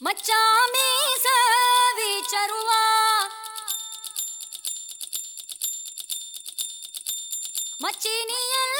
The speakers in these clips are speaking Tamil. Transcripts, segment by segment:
மச்சாமி விச்சருவா மச்சினியல்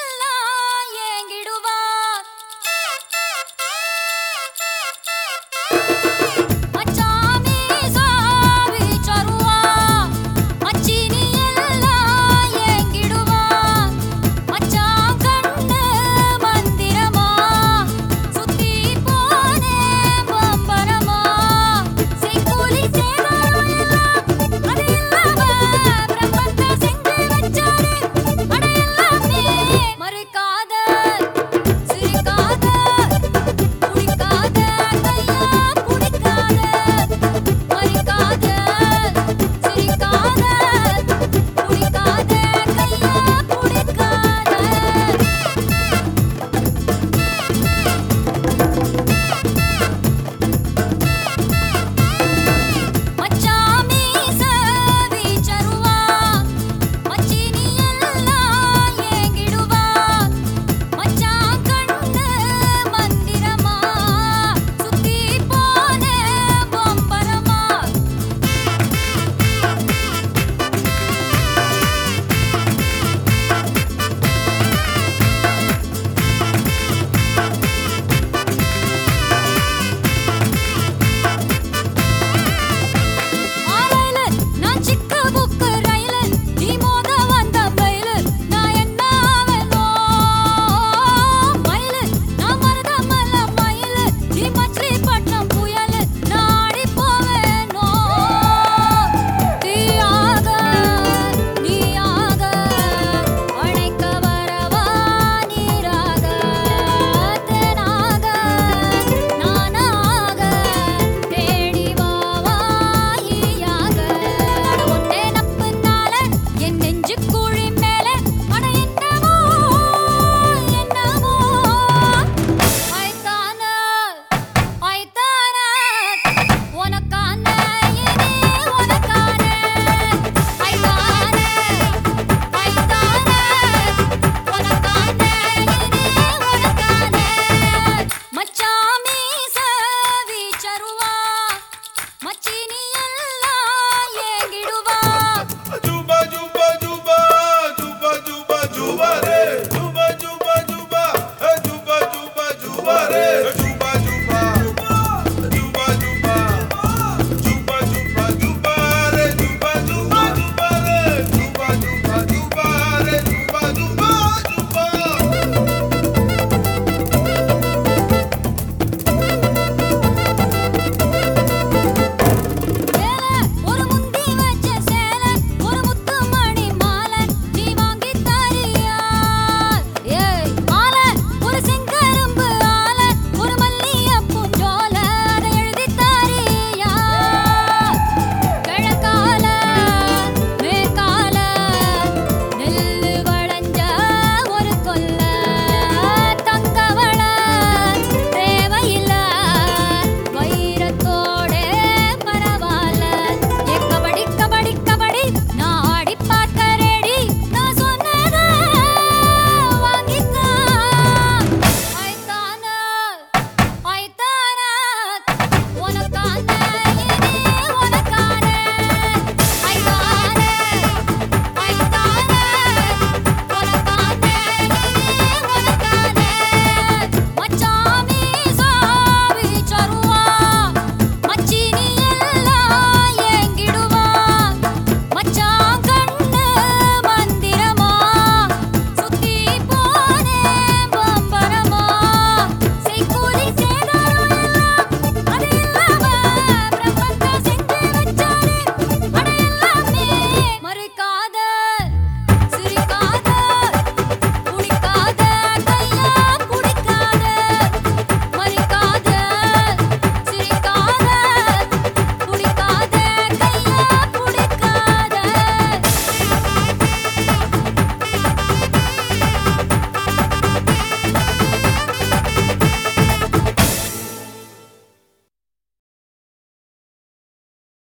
Bye.